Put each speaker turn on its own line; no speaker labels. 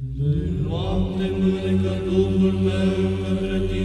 De noapte mânecă Duhul meu către tine,